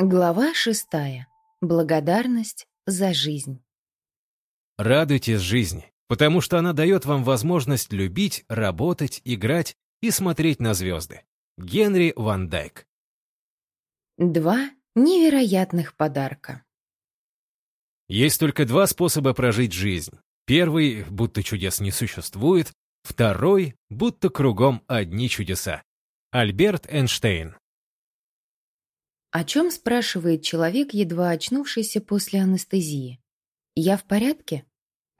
Глава шестая. Благодарность за жизнь. Радуйтесь жизни, потому что она дает вам возможность любить, работать, играть и смотреть на звезды. Генри Ван Дайк. Два невероятных подарка. Есть только два способа прожить жизнь. Первый, будто чудес не существует. Второй, будто кругом одни чудеса. Альберт Эйнштейн. О чем спрашивает человек, едва очнувшийся после анестезии? «Я в порядке?»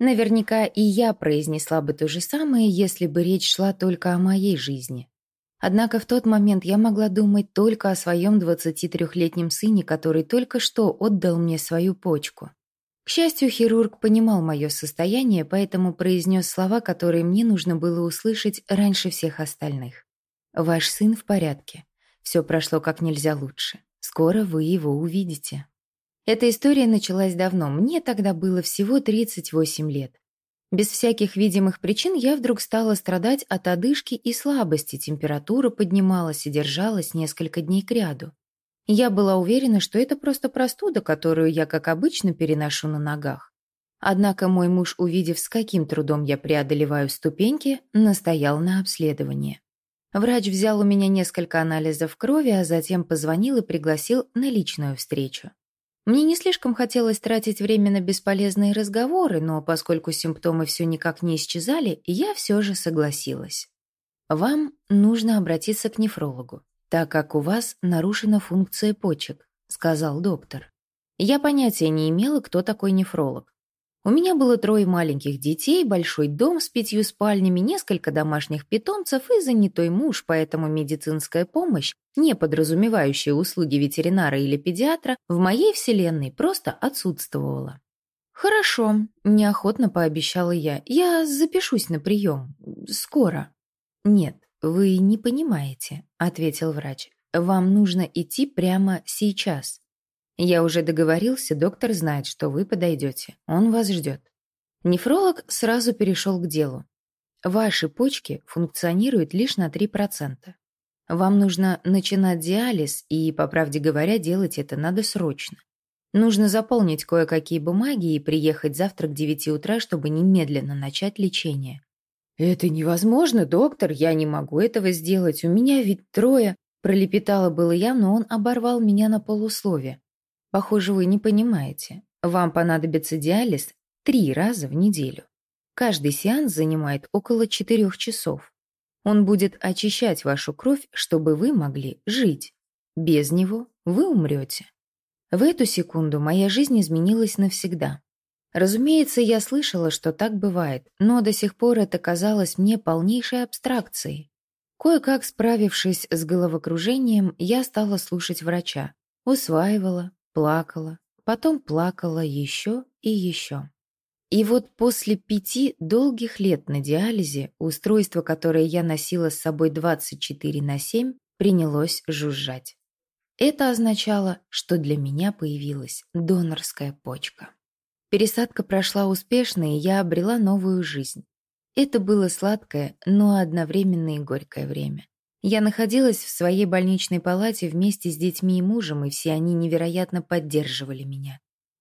Наверняка и я произнесла бы то же самое, если бы речь шла только о моей жизни. Однако в тот момент я могла думать только о своем 23-летнем сыне, который только что отдал мне свою почку. К счастью, хирург понимал мое состояние, поэтому произнес слова, которые мне нужно было услышать раньше всех остальных. «Ваш сын в порядке. Все прошло как нельзя лучше. Скоро вы его увидите. Эта история началась давно, мне тогда было всего 38 лет. Без всяких видимых причин я вдруг стала страдать от одышки и слабости, температура поднималась и держалась несколько дней кряду. Я была уверена, что это просто простуда, которую я, как обычно, переношу на ногах. Однако мой муж, увидев, с каким трудом я преодолеваю ступеньки, настоял на обследование. Врач взял у меня несколько анализов крови, а затем позвонил и пригласил на личную встречу. Мне не слишком хотелось тратить время на бесполезные разговоры, но поскольку симптомы все никак не исчезали, я все же согласилась. Вам нужно обратиться к нефрологу, так как у вас нарушена функция почек, сказал доктор. Я понятия не имела, кто такой нефролог. У меня было трое маленьких детей, большой дом с пятью спальнями, несколько домашних питомцев и занятой муж, поэтому медицинская помощь, не подразумевающая услуги ветеринара или педиатра, в моей вселенной просто отсутствовала. «Хорошо», – неохотно пообещала я. «Я запишусь на прием. Скоро». «Нет, вы не понимаете», – ответил врач. «Вам нужно идти прямо сейчас. Я уже договорился, доктор знает, что вы подойдете. Он вас ждет. Нефролог сразу перешел к делу. Ваши почки функционируют лишь на 3%. Вам нужно начинать диализ, и, по правде говоря, делать это надо срочно. Нужно заполнить кое-какие бумаги и приехать завтра к 9 утра, чтобы немедленно начать лечение. «Это невозможно, доктор, я не могу этого сделать, у меня ведь трое...» Пролепетала было я, но он оборвал меня на полусловие. Похоже, вы не понимаете. Вам понадобится диализ три раза в неделю. Каждый сеанс занимает около четырех часов. Он будет очищать вашу кровь, чтобы вы могли жить. Без него вы умрете. В эту секунду моя жизнь изменилась навсегда. Разумеется, я слышала, что так бывает, но до сих пор это казалось мне полнейшей абстракцией. Кое-как справившись с головокружением, я стала слушать врача, усваивала, плакала, потом плакала еще и еще. И вот после пяти долгих лет на диализе устройство, которое я носила с собой 24 на 7, принялось жужжать. Это означало, что для меня появилась донорская почка. Пересадка прошла успешно, и я обрела новую жизнь. Это было сладкое, но одновременно и горькое время. Я находилась в своей больничной палате вместе с детьми и мужем, и все они невероятно поддерживали меня.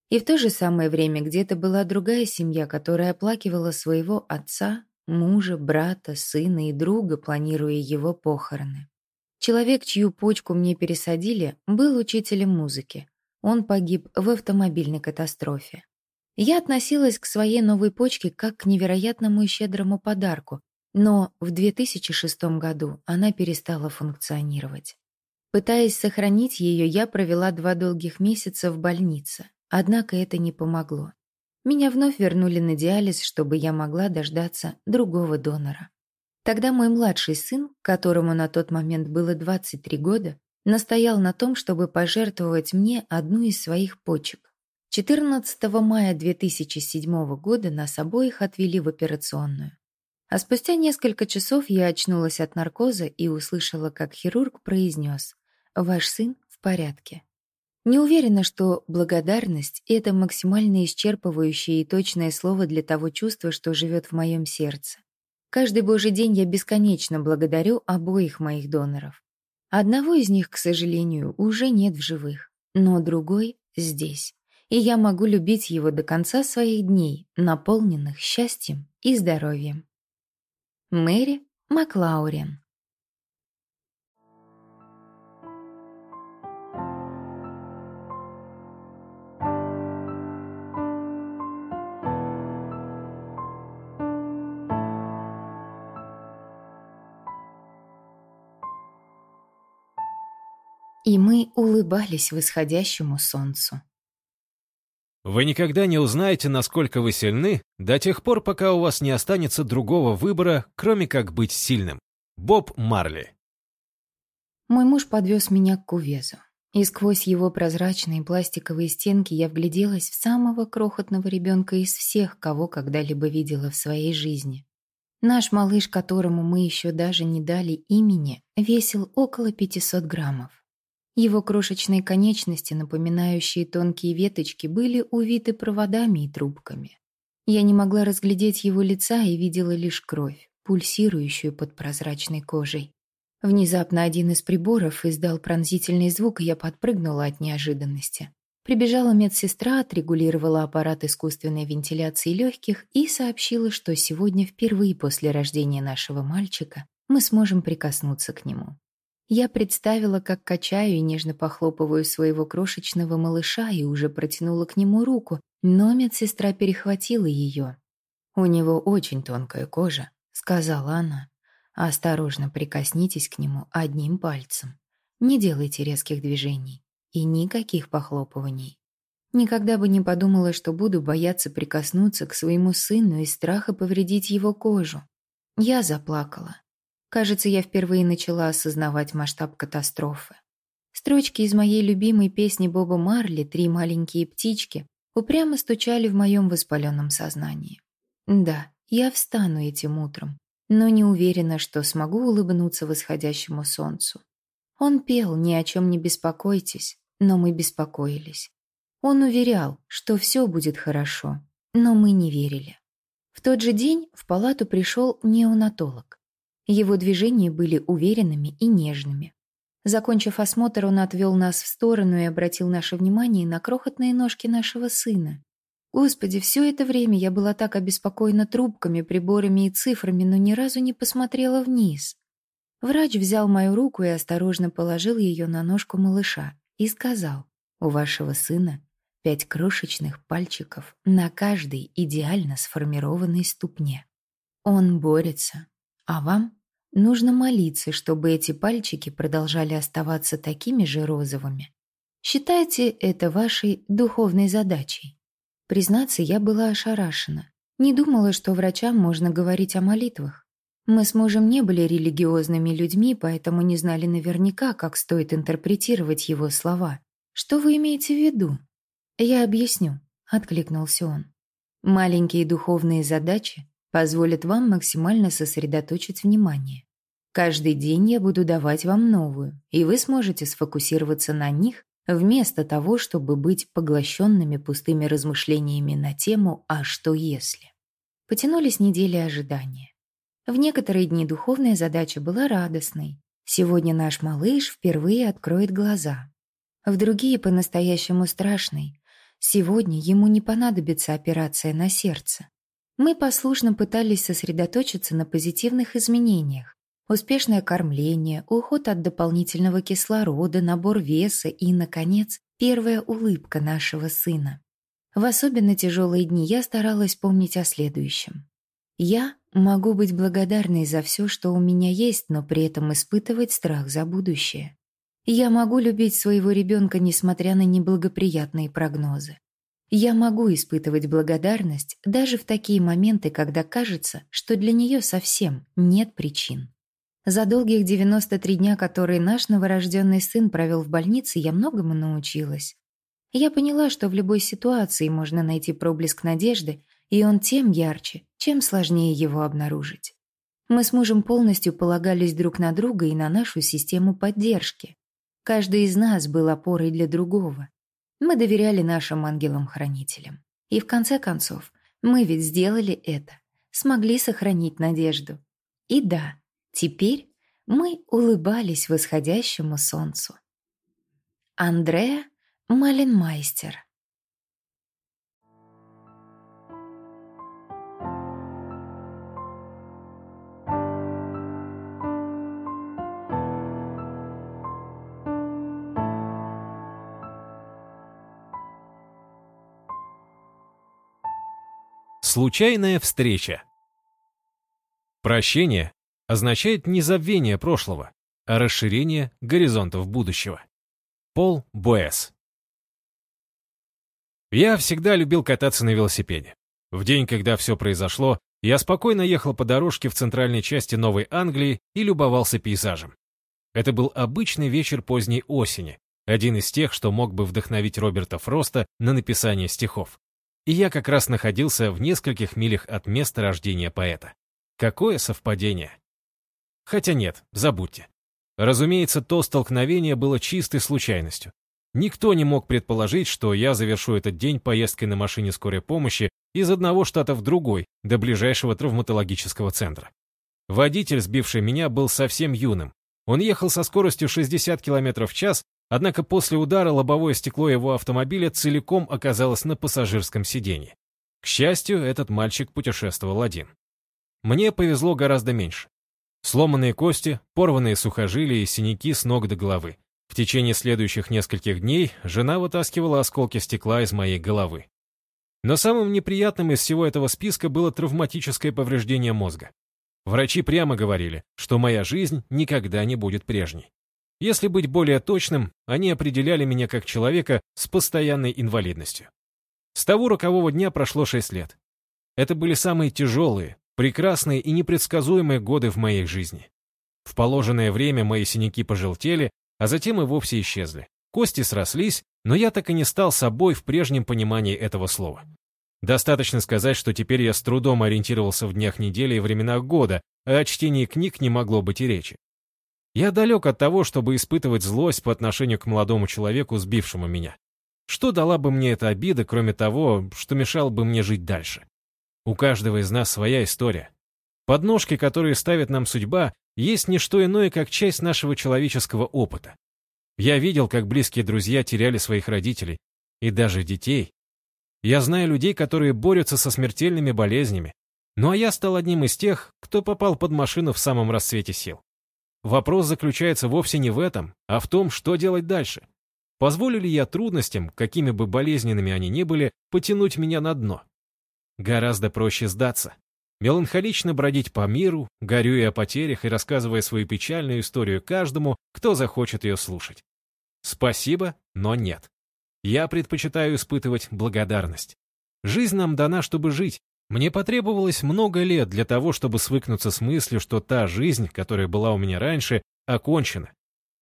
И в то же самое время где-то была другая семья, которая оплакивала своего отца, мужа, брата, сына и друга, планируя его похороны. Человек, чью почку мне пересадили, был учителем музыки. Он погиб в автомобильной катастрофе. Я относилась к своей новой почке как к невероятному и щедрому подарку, но в 2006 году она перестала функционировать. Пытаясь сохранить ее, я провела два долгих месяца в больнице. Однако это не помогло. Меня вновь вернули на диализ, чтобы я могла дождаться другого донора. Тогда мой младший сын, которому на тот момент было 23 года, настоял на том, чтобы пожертвовать мне одну из своих почек. 14 мая 2007 года нас обоих отвели в операционную. А спустя несколько часов я очнулась от наркоза и услышала, как хирург произнес «Ваш сын в порядке». Не уверена, что благодарность — это максимально исчерпывающее и точное слово для того чувства, что живет в моем сердце. Каждый божий день я бесконечно благодарю обоих моих доноров. Одного из них, к сожалению, уже нет в живых. но другой здесь. И я могу любить его до конца своих дней, наполненных счастьем и здоровьем. Мэри Маклаурен И мы улыбались восходящему солнцу. Вы никогда не узнаете, насколько вы сильны, до тех пор, пока у вас не останется другого выбора, кроме как быть сильным. Боб Марли. Мой муж подвез меня к кувезу, и сквозь его прозрачные пластиковые стенки я вгляделась в самого крохотного ребенка из всех, кого когда-либо видела в своей жизни. Наш малыш, которому мы еще даже не дали имени, весил около 500 граммов. Его крошечные конечности, напоминающие тонкие веточки, были увиты проводами и трубками. Я не могла разглядеть его лица и видела лишь кровь, пульсирующую под прозрачной кожей. Внезапно один из приборов издал пронзительный звук, и я подпрыгнула от неожиданности. Прибежала медсестра, отрегулировала аппарат искусственной вентиляции легких и сообщила, что сегодня впервые после рождения нашего мальчика мы сможем прикоснуться к нему. Я представила, как качаю и нежно похлопываю своего крошечного малыша и уже протянула к нему руку, но медсестра перехватила ее. «У него очень тонкая кожа», — сказала она. «Осторожно прикоснитесь к нему одним пальцем. Не делайте резких движений и никаких похлопываний». Никогда бы не подумала, что буду бояться прикоснуться к своему сыну из страха повредить его кожу. Я заплакала. Кажется, я впервые начала осознавать масштаб катастрофы. Строчки из моей любимой песни Боба Марли «Три маленькие птички» упрямо стучали в моем воспаленном сознании. Да, я встану этим утром, но не уверена, что смогу улыбнуться восходящему солнцу. Он пел «Ни о чем не беспокойтесь», но мы беспокоились. Он уверял, что все будет хорошо, но мы не верили. В тот же день в палату пришел неонатолог. Его движения были уверенными и нежными. Закончив осмотр, он отвел нас в сторону и обратил наше внимание на крохотные ножки нашего сына. Господи, все это время я была так обеспокоена трубками, приборами и цифрами, но ни разу не посмотрела вниз. Врач взял мою руку и осторожно положил ее на ножку малыша и сказал, «У вашего сына пять крошечных пальчиков на каждой идеально сформированной ступне. Он борется, а вам Нужно молиться, чтобы эти пальчики продолжали оставаться такими же розовыми. Считайте это вашей духовной задачей. Признаться, я была ошарашена. Не думала, что врачам можно говорить о молитвах. Мы с мужем не были религиозными людьми, поэтому не знали наверняка, как стоит интерпретировать его слова. Что вы имеете в виду? Я объясню, откликнулся он. Маленькие духовные задачи позволят вам максимально сосредоточить внимание. Каждый день я буду давать вам новую, и вы сможете сфокусироваться на них вместо того, чтобы быть поглощенными пустыми размышлениями на тему «А что если?». Потянулись недели ожидания. В некоторые дни духовная задача была радостной. Сегодня наш малыш впервые откроет глаза. В другие по-настоящему страшной. Сегодня ему не понадобится операция на сердце. Мы послушно пытались сосредоточиться на позитивных изменениях, успешное кормление, уход от дополнительного кислорода, набор веса и, наконец, первая улыбка нашего сына. В особенно тяжелые дни я старалась помнить о следующем. Я могу быть благодарной за все, что у меня есть, но при этом испытывать страх за будущее. Я могу любить своего ребенка, несмотря на неблагоприятные прогнозы. Я могу испытывать благодарность даже в такие моменты, когда кажется, что для нее совсем нет причин. За долгих 93 дня, которые наш новорожденный сын провел в больнице, я многому научилась. Я поняла, что в любой ситуации можно найти проблеск надежды, и он тем ярче, чем сложнее его обнаружить. Мы с мужем полностью полагались друг на друга и на нашу систему поддержки. Каждый из нас был опорой для другого. Мы доверяли нашим ангелам-хранителям. И в конце концов, мы ведь сделали это, смогли сохранить надежду. И да, Теперь мы улыбались восходящему солнцу. Андреа Маленмайстер. Случайная встреча. Прощение означает не забвение прошлого, а расширение горизонтов будущего. Пол Буэс. Я всегда любил кататься на велосипеде. В день, когда все произошло, я спокойно ехал по дорожке в центральной части Новой Англии и любовался пейзажем. Это был обычный вечер поздней осени, один из тех, что мог бы вдохновить Роберта Фроста на написание стихов и я как раз находился в нескольких милях от места рождения поэта. Какое совпадение? Хотя нет, забудьте. Разумеется, то столкновение было чистой случайностью. Никто не мог предположить, что я завершу этот день поездкой на машине скорой помощи из одного штата в другой, до ближайшего травматологического центра. Водитель, сбивший меня, был совсем юным. Он ехал со скоростью 60 км в час Однако после удара лобовое стекло его автомобиля целиком оказалось на пассажирском сиденье. К счастью, этот мальчик путешествовал один. Мне повезло гораздо меньше. Сломанные кости, порванные сухожилия и синяки с ног до головы. В течение следующих нескольких дней жена вытаскивала осколки стекла из моей головы. Но самым неприятным из всего этого списка было травматическое повреждение мозга. Врачи прямо говорили, что моя жизнь никогда не будет прежней. Если быть более точным, они определяли меня как человека с постоянной инвалидностью. С того рокового дня прошло шесть лет. Это были самые тяжелые, прекрасные и непредсказуемые годы в моей жизни. В положенное время мои синяки пожелтели, а затем и вовсе исчезли. Кости срослись, но я так и не стал собой в прежнем понимании этого слова. Достаточно сказать, что теперь я с трудом ориентировался в днях недели и временах года, а о чтении книг не могло быть и речи. Я далек от того, чтобы испытывать злость по отношению к молодому человеку, сбившему меня. Что дала бы мне эта обида, кроме того, что мешало бы мне жить дальше? У каждого из нас своя история. Подножки, которые ставит нам судьба, есть не что иное, как часть нашего человеческого опыта. Я видел, как близкие друзья теряли своих родителей и даже детей. Я знаю людей, которые борются со смертельными болезнями. Ну а я стал одним из тех, кто попал под машину в самом расцвете сил. Вопрос заключается вовсе не в этом, а в том, что делать дальше. Позволю ли я трудностям, какими бы болезненными они ни были, потянуть меня на дно? Гораздо проще сдаться. Меланхолично бродить по миру, горюя о потерях и рассказывая свою печальную историю каждому, кто захочет ее слушать. Спасибо, но нет. Я предпочитаю испытывать благодарность. Жизнь нам дана, чтобы жить, мне потребовалось много лет для того, чтобы свыкнуться с мыслью, что та жизнь, которая была у меня раньше, окончена.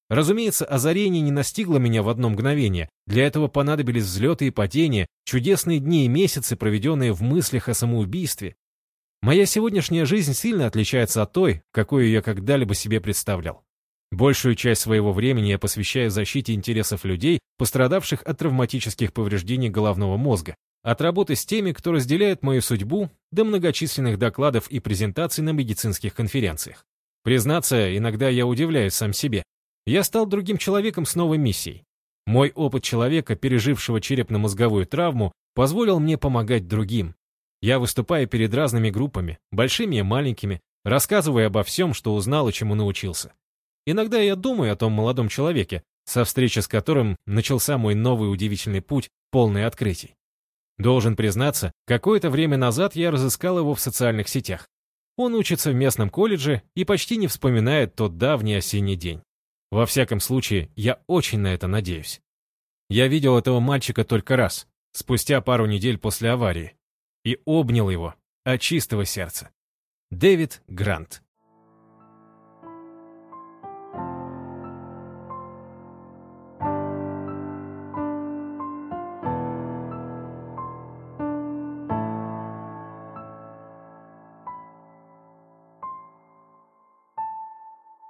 Разумеется, озарение не настигло меня в одно мгновение. Для этого понадобились взлеты и падения, чудесные дни и месяцы, проведенные в мыслях о самоубийстве. Моя сегодняшняя жизнь сильно отличается от той, какую я когда-либо себе представлял. Большую часть своего времени я посвящаю защите интересов людей, пострадавших от травматических повреждений головного мозга, от работы с теми, кто разделяет мою судьбу, до многочисленных докладов и презентаций на медицинских конференциях. Признаться, иногда я удивляюсь сам себе. Я стал другим человеком с новой миссией. Мой опыт человека, пережившего черепно-мозговую травму, позволил мне помогать другим. Я выступаю перед разными группами, большими и маленькими, рассказывая обо всем, что узнал и чему научился. Иногда я думаю о том молодом человеке, со встречи с которым начался мой новый удивительный путь, полный открытий. Должен признаться, какое-то время назад я разыскал его в социальных сетях. Он учится в местном колледже и почти не вспоминает тот давний осенний день. Во всяком случае, я очень на это надеюсь. Я видел этого мальчика только раз, спустя пару недель после аварии, и обнял его от чистого сердца. Дэвид Грант.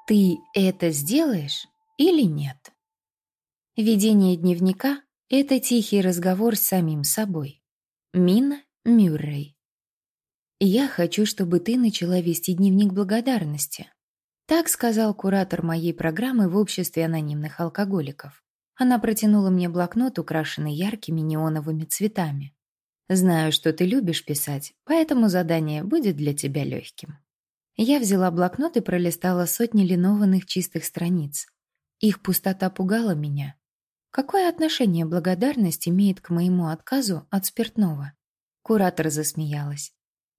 Ты это сделаешь или нет? Ведение дневника — это тихий разговор с самим собой. Мина Мюррей. Я хочу, чтобы ты начала вести дневник благодарности. Так сказал куратор моей программы в обществе анонимных алкоголиков. Она протянула мне блокнот, украшенный яркими неоновыми цветами. «Знаю, что ты любишь писать, поэтому задание будет для тебя легким». Я взяла блокнот и пролистала сотни линованных чистых страниц. Их пустота пугала меня. Какое отношение благодарность имеет к моему отказу от спиртного? Куратор засмеялась.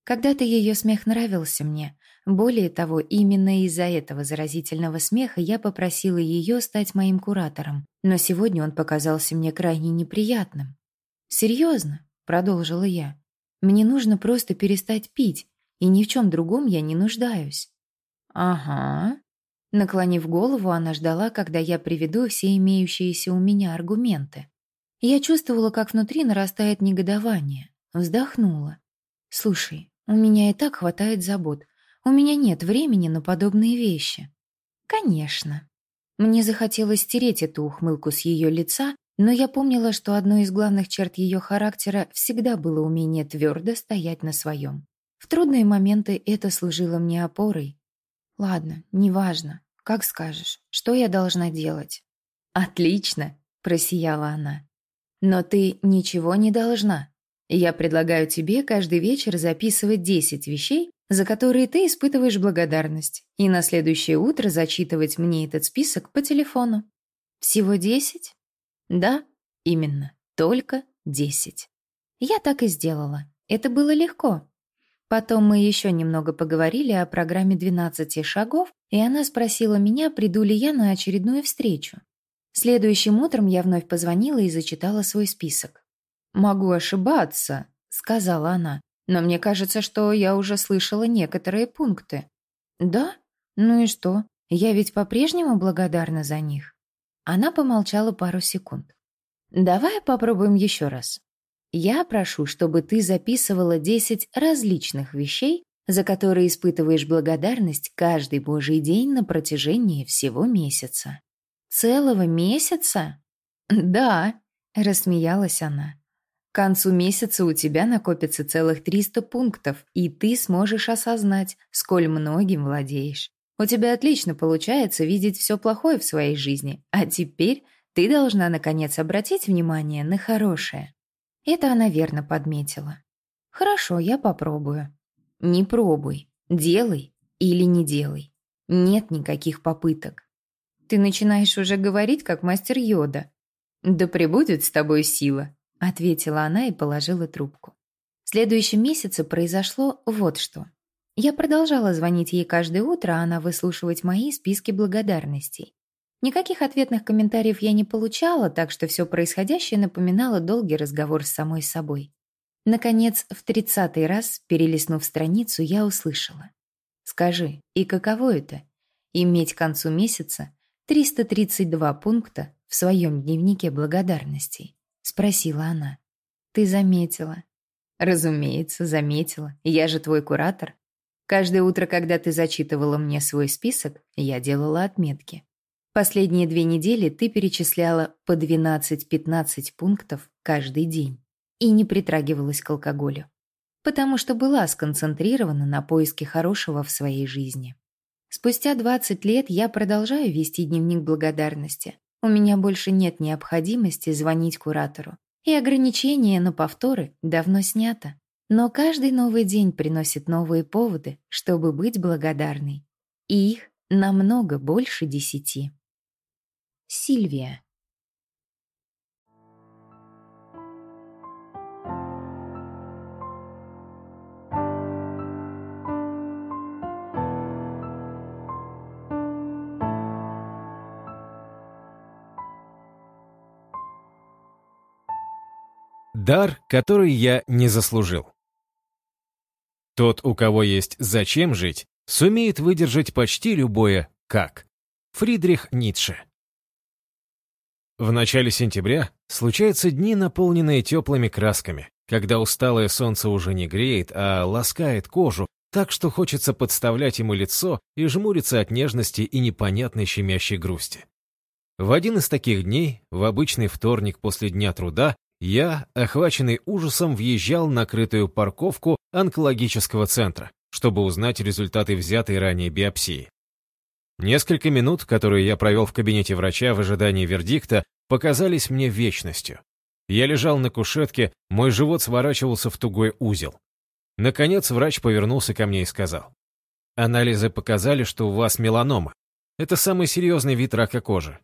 Когда-то ее смех нравился мне. Более того, именно из-за этого заразительного смеха я попросила ее стать моим куратором, но сегодня он показался мне крайне неприятным. «Серьезно?» — продолжила я. «Мне нужно просто перестать пить, и ни в чем другом я не нуждаюсь». «Ага», Наклонив голову, она ждала, когда я приведу все имеющиеся у меня аргументы. Я чувствовала, как внутри нарастает негодование. Вздохнула. «Слушай, у меня и так хватает забот. У меня нет времени на подобные вещи». «Конечно». Мне захотелось стереть эту ухмылку с ее лица, но я помнила, что одной из главных черт ее характера всегда было умение твердо стоять на своем. В трудные моменты это служило мне опорой. «Ладно, неважно. Как скажешь, что я должна делать?» «Отлично!» – просияла она. «Но ты ничего не должна. Я предлагаю тебе каждый вечер записывать 10 вещей, за которые ты испытываешь благодарность, и на следующее утро зачитывать мне этот список по телефону. Всего 10? Да, именно, только 10. Я так и сделала. Это было легко. Потом мы еще немного поговорили о программе 12 шагов, и она спросила меня, приду ли я на очередную встречу. Следующим утром я вновь позвонила и зачитала свой список. «Могу ошибаться», — сказала она, «но мне кажется, что я уже слышала некоторые пункты». «Да? Ну и что? Я ведь по-прежнему благодарна за них». Она помолчала пару секунд. «Давай попробуем еще раз. Я прошу, чтобы ты записывала 10 различных вещей, за которые испытываешь благодарность каждый божий день на протяжении всего месяца. Целого месяца? Да, рассмеялась она. К концу месяца у тебя накопится целых 300 пунктов, и ты сможешь осознать, сколь многим владеешь. У тебя отлично получается видеть все плохое в своей жизни, а теперь ты должна, наконец, обратить внимание на хорошее. Это она верно подметила. «Хорошо, я попробую». «Не пробуй. Делай или не делай. Нет никаких попыток». «Ты начинаешь уже говорить, как мастер Йода». «Да пребудет с тобой сила», — ответила она и положила трубку. В следующем месяце произошло вот что. Я продолжала звонить ей каждое утро, а она выслушивать мои списки благодарностей. Никаких ответных комментариев я не получала, так что все происходящее напоминало долгий разговор с самой собой. Наконец, в тридцатый раз, перелистнув страницу, я услышала. «Скажи, и каково это? Иметь к концу месяца 332 пункта в своем дневнике благодарностей?» — спросила она. «Ты заметила?» «Разумеется, заметила. Я же твой куратор. Каждое утро, когда ты зачитывала мне свой список, я делала отметки. Последние две недели ты перечисляла по 12-15 пунктов каждый день и не притрагивалась к алкоголю, потому что была сконцентрирована на поиске хорошего в своей жизни. Спустя 20 лет я продолжаю вести дневник благодарности. У меня больше нет необходимости звонить куратору, и ограничение на повторы давно снято. Но каждый новый день приносит новые поводы, чтобы быть благодарной. И их намного больше десяти. Сильвия. Дар, который я не заслужил. Тот, у кого есть зачем жить, сумеет выдержать почти любое «как». Фридрих Ницше в начале сентября случаются дни, наполненные теплыми красками, когда усталое солнце уже не греет, а ласкает кожу, так что хочется подставлять ему лицо и жмуриться от нежности и непонятной щемящей грусти. В один из таких дней, в обычный вторник после дня труда, я, охваченный ужасом, въезжал на крытую парковку онкологического центра, чтобы узнать результаты взятой ранее биопсии. Несколько минут, которые я провел в кабинете врача в ожидании вердикта, показались мне вечностью. Я лежал на кушетке, мой живот сворачивался в тугой узел. Наконец врач повернулся ко мне и сказал. Анализы показали, что у вас меланома. Это самый серьезный вид рака кожи.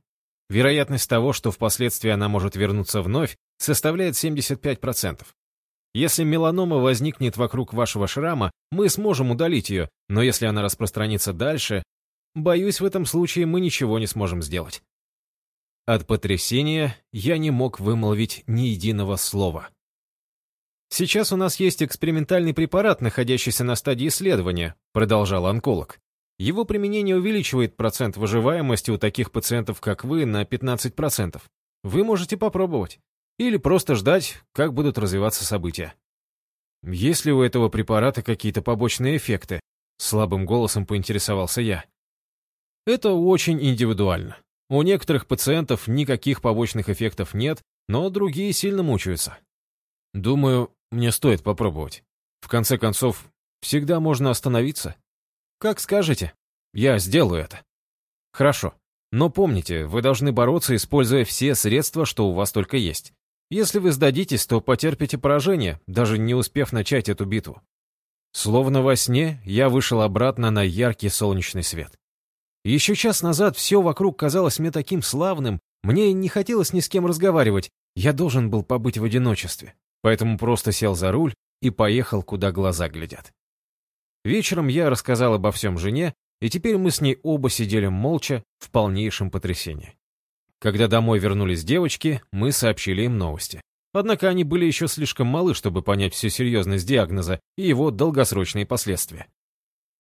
Вероятность того, что впоследствии она может вернуться вновь, составляет 75%. Если меланома возникнет вокруг вашего шрама, мы сможем удалить ее, но если она распространится дальше, боюсь, в этом случае мы ничего не сможем сделать. От потрясения я не мог вымолвить ни единого слова. «Сейчас у нас есть экспериментальный препарат, находящийся на стадии исследования», продолжал онколог. Его применение увеличивает процент выживаемости у таких пациентов, как вы, на 15%. Вы можете попробовать. Или просто ждать, как будут развиваться события. Есть ли у этого препарата какие-то побочные эффекты? Слабым голосом поинтересовался я. Это очень индивидуально. У некоторых пациентов никаких побочных эффектов нет, но другие сильно мучаются. Думаю, мне стоит попробовать. В конце концов, всегда можно остановиться. Как скажете. Я сделаю это. Хорошо. Но помните, вы должны бороться, используя все средства, что у вас только есть. Если вы сдадитесь, то потерпите поражение, даже не успев начать эту битву. Словно во сне, я вышел обратно на яркий солнечный свет. Еще час назад все вокруг казалось мне таким славным, мне не хотелось ни с кем разговаривать, я должен был побыть в одиночестве поэтому просто сел за руль и поехал, куда глаза глядят. Вечером я рассказал обо всем жене, и теперь мы с ней оба сидели молча в полнейшем потрясении. Когда домой вернулись девочки, мы сообщили им новости. Однако они были еще слишком малы, чтобы понять всю серьезность диагноза и его долгосрочные последствия.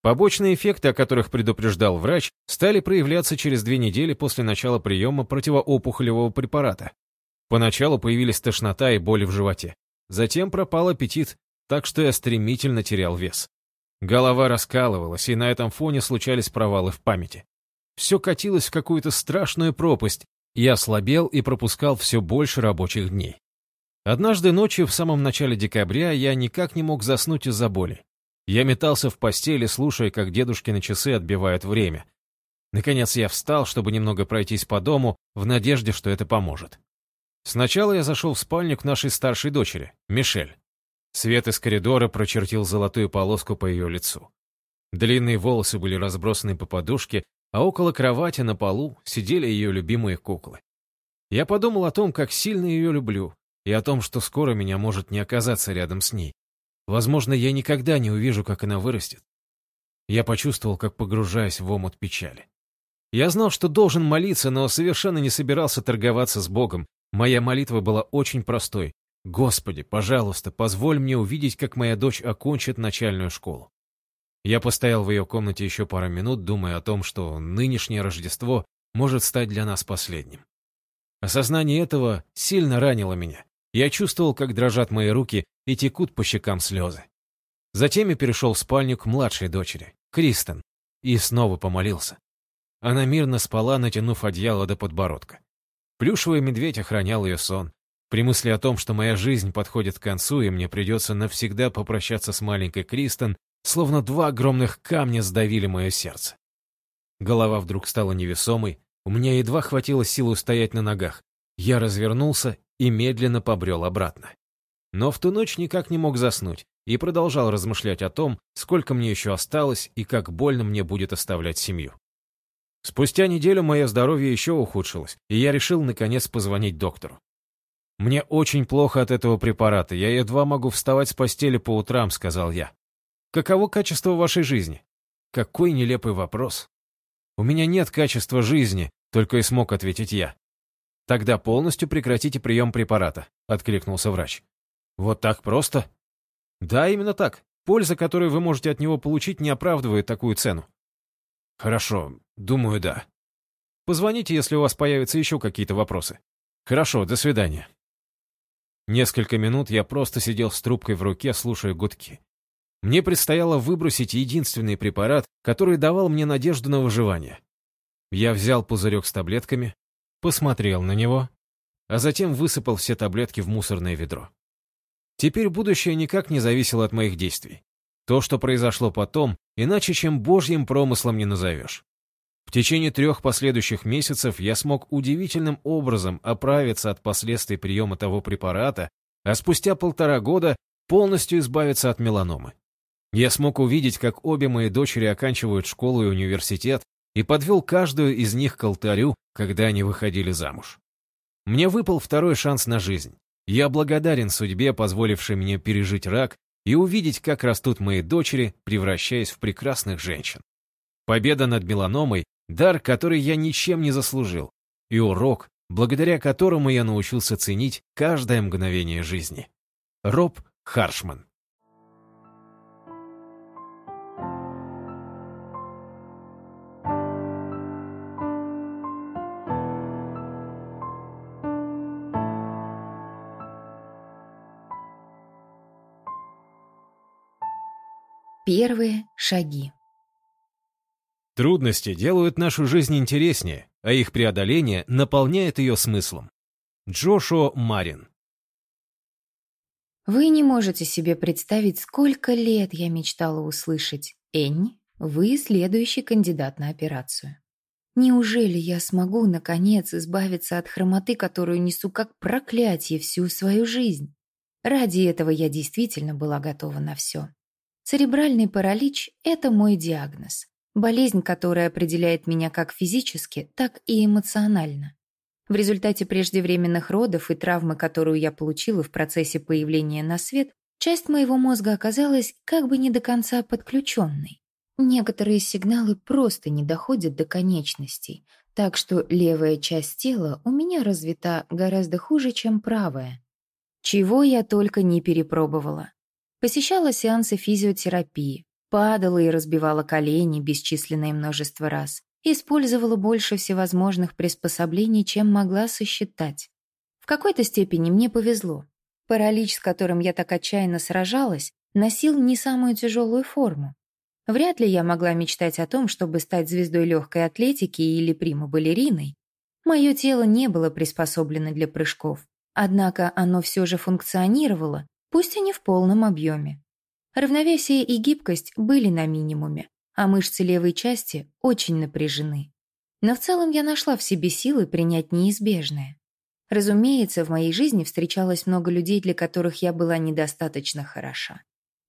Побочные эффекты, о которых предупреждал врач, стали проявляться через две недели после начала приема противоопухолевого препарата. Поначалу появились тошнота и боли в животе. Затем пропал аппетит, так что я стремительно терял вес. Голова раскалывалась, и на этом фоне случались провалы в памяти. Все катилось в какую-то страшную пропасть, я слабел и пропускал все больше рабочих дней. Однажды ночью в самом начале декабря я никак не мог заснуть из-за боли. Я метался в постели, слушая, как дедушкины часы отбивают время. Наконец я встал, чтобы немного пройтись по дому, в надежде, что это поможет. Сначала я зашел в спальню к нашей старшей дочери, Мишель. Свет из коридора прочертил золотую полоску по ее лицу. Длинные волосы были разбросаны по подушке, а около кровати на полу сидели ее любимые куклы. Я подумал о том, как сильно ее люблю, и о том, что скоро меня может не оказаться рядом с ней. Возможно, я никогда не увижу, как она вырастет. Я почувствовал, как погружаюсь в омут печали. Я знал, что должен молиться, но совершенно не собирался торговаться с Богом, Моя молитва была очень простой. «Господи, пожалуйста, позволь мне увидеть, как моя дочь окончит начальную школу». Я постоял в ее комнате еще пару минут, думая о том, что нынешнее Рождество может стать для нас последним. Осознание этого сильно ранило меня. Я чувствовал, как дрожат мои руки и текут по щекам слезы. Затем я перешел в спальню к младшей дочери, Кристен, и снова помолился. Она мирно спала, натянув одеяло до подбородка. Плюшевый медведь охранял ее сон. При мысли о том, что моя жизнь подходит к концу, и мне придется навсегда попрощаться с маленькой Кристен, словно два огромных камня сдавили мое сердце. Голова вдруг стала невесомой, у меня едва хватило силы стоять на ногах. Я развернулся и медленно побрел обратно. Но в ту ночь никак не мог заснуть и продолжал размышлять о том, сколько мне еще осталось и как больно мне будет оставлять семью. Спустя неделю мое здоровье еще ухудшилось, и я решил, наконец, позвонить доктору. «Мне очень плохо от этого препарата, я едва могу вставать с постели по утрам», — сказал я. «Каково качество вашей жизни?» Какой нелепый вопрос. «У меня нет качества жизни», — только и смог ответить я. «Тогда полностью прекратите прием препарата», — откликнулся врач. «Вот так просто?» «Да, именно так. Польза, которую вы можете от него получить, не оправдывает такую цену. Хорошо, думаю, да. Позвоните, если у вас появятся еще какие-то вопросы. Хорошо, до свидания. Несколько минут я просто сидел с трубкой в руке, слушая гудки. Мне предстояло выбросить единственный препарат, который давал мне надежду на выживание. Я взял пузырек с таблетками, посмотрел на него, а затем высыпал все таблетки в мусорное ведро. Теперь будущее никак не зависело от моих действий. То, что произошло потом, иначе чем божьим промыслом не назовешь. В течение трех последующих месяцев я смог удивительным образом оправиться от последствий приема того препарата, а спустя полтора года полностью избавиться от меланомы. Я смог увидеть, как обе мои дочери оканчивают школу и университет, и подвел каждую из них к алтарю, когда они выходили замуж. Мне выпал второй шанс на жизнь. Я благодарен судьбе, позволившей мне пережить рак и увидеть, как растут мои дочери, превращаясь в прекрасных женщин. Победа над меланомой — дар, который я ничем не заслужил, и урок, благодаря которому я научился ценить каждое мгновение жизни. Роб Харшман Первые шаги. Трудности делают нашу жизнь интереснее, а их преодоление наполняет ее смыслом. Джошуа Марин Вы не можете себе представить, сколько лет я мечтала услышать «Энни, вы следующий кандидат на операцию». Неужели я смогу, наконец, избавиться от хромоты, которую несу как проклятие всю свою жизнь? Ради этого я действительно была готова на все. Церебральный паралич – это мой диагноз. Болезнь, которая определяет меня как физически, так и эмоционально. В результате преждевременных родов и травмы, которую я получила в процессе появления на свет, часть моего мозга оказалась как бы не до конца подключенной. Некоторые сигналы просто не доходят до конечностей, так что левая часть тела у меня развита гораздо хуже, чем правая. Чего я только не перепробовала. Посещала сеансы физиотерапии, падала и разбивала колени бесчисленное множество раз, использовала больше всевозможных приспособлений, чем могла сосчитать. В какой-то степени мне повезло. Паралич, с которым я так отчаянно сражалась, носил не самую тяжелую форму. Вряд ли я могла мечтать о том, чтобы стать звездой легкой атлетики или прима-балериной. Мое тело не было приспособлено для прыжков, однако оно все же функционировало, пусть и не в полном объеме. Равновесие и гибкость были на минимуме, а мышцы левой части очень напряжены. Но в целом я нашла в себе силы принять неизбежное. Разумеется, в моей жизни встречалось много людей, для которых я была недостаточно хороша.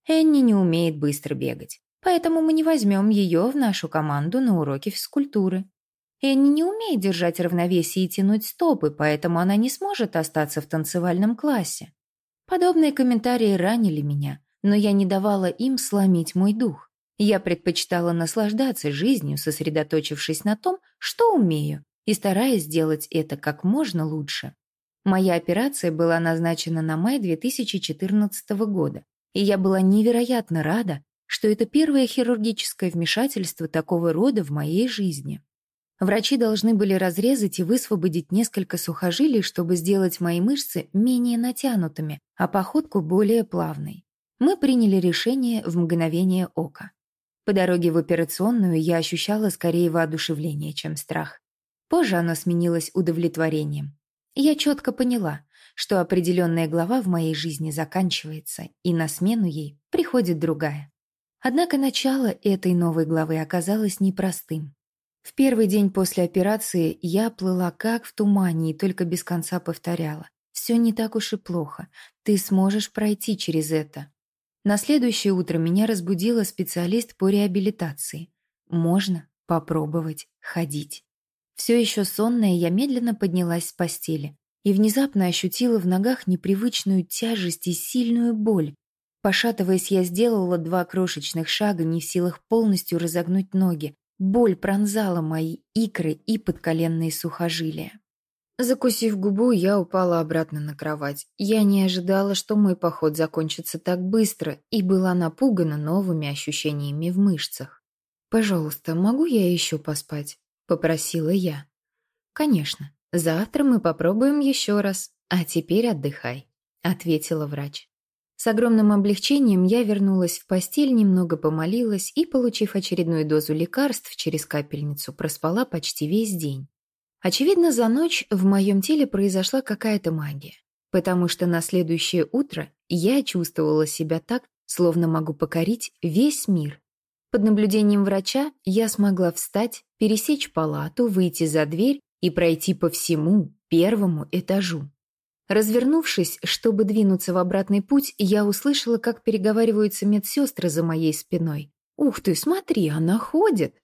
Энни не умеет быстро бегать, поэтому мы не возьмем ее в нашу команду на уроки физкультуры. Энни не умеет держать равновесие и тянуть стопы, поэтому она не сможет остаться в танцевальном классе. Подобные комментарии ранили меня, но я не давала им сломить мой дух. Я предпочитала наслаждаться жизнью, сосредоточившись на том, что умею, и стараясь сделать это как можно лучше. Моя операция была назначена на май 2014 года, и я была невероятно рада, что это первое хирургическое вмешательство такого рода в моей жизни. Врачи должны были разрезать и высвободить несколько сухожилий, чтобы сделать мои мышцы менее натянутыми, а походку более плавной. Мы приняли решение в мгновение ока. По дороге в операционную я ощущала скорее воодушевление, чем страх. Позже оно сменилось удовлетворением. Я четко поняла, что определенная глава в моей жизни заканчивается, и на смену ей приходит другая. Однако начало этой новой главы оказалось непростым. В первый день после операции я плыла как в тумане и только без конца повторяла. «Все не так уж и плохо. Ты сможешь пройти через это». На следующее утро меня разбудила специалист по реабилитации. Можно попробовать ходить. Все еще сонная, я медленно поднялась с постели и внезапно ощутила в ногах непривычную тяжесть и сильную боль. Пошатываясь, я сделала два крошечных шага, не в силах полностью разогнуть ноги. Боль пронзала мои икры и подколенные сухожилия. Закусив губу, я упала обратно на кровать. Я не ожидала, что мой поход закончится так быстро, и была напугана новыми ощущениями в мышцах. «Пожалуйста, могу я еще поспать?» — попросила я. «Конечно. Завтра мы попробуем еще раз. А теперь отдыхай», — ответила врач. С огромным облегчением я вернулась в постель, немного помолилась и, получив очередную дозу лекарств через капельницу, проспала почти весь день. Очевидно, за ночь в моем теле произошла какая-то магия, потому что на следующее утро я чувствовала себя так, словно могу покорить весь мир. Под наблюдением врача я смогла встать, пересечь палату, выйти за дверь и пройти по всему первому этажу. Развернувшись, чтобы двинуться в обратный путь, я услышала, как переговариваются медсестры за моей спиной. «Ух ты, смотри, она ходит!»